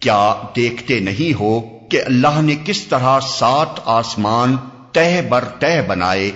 کیا دیکھتے نہیں ہو کہ اللہ نے کس طرح سات آسمان تہ بر تہ بنائے؟